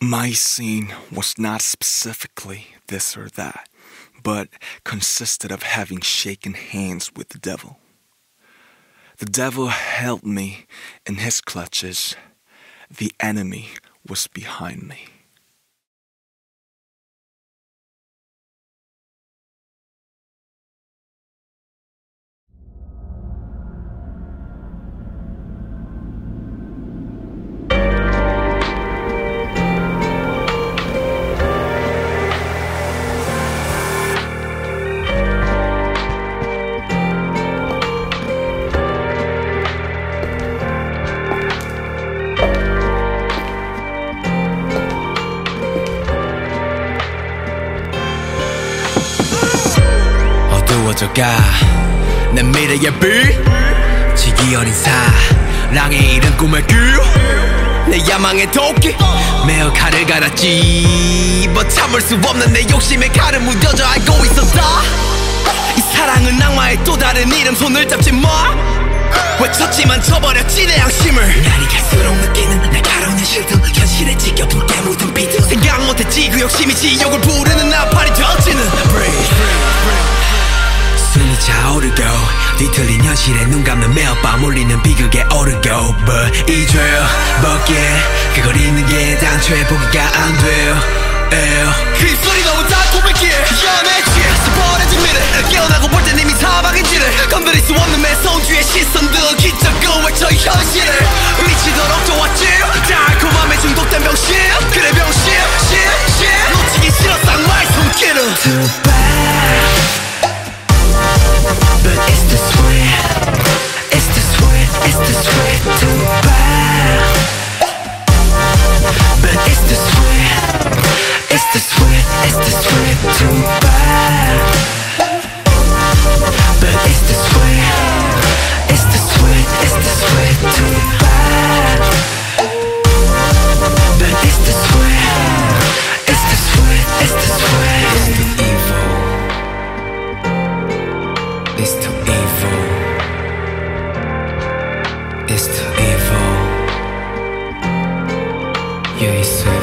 My scene was not specifically this or that, but consisted of having shaken hands with the devil. The devil held me in his clutches. The enemy was behind me. 어두워져가 내 미래의 빛 지기 어린 사랑의 이른 꿈의 길내 야망의 도끼 매어 칼을 갈았지. 뭐 참을 수 없는 내 욕심에 칼을 무뎌져 알고 있었다. 이 사랑은 악마의 또 다른 이름 손을 잡지 마. 외쳤지만 쳐버렸지 내 양심을. 날이 갈수록 느끼는 날가로운 실드 현실에 지겨둔 게 묻은 비트 생각 못했지 그 욕심이 지옥을 부르는 나 숨이 차오르고 뒤틀린 현실에 눈 감는 매일 밤 울리는 비극에 오르고 But 잊어버게. 그걸 잊는 게 당초에 보기가 안 돼요. 그 입술이 너무 is too evil. It's too evil. You is so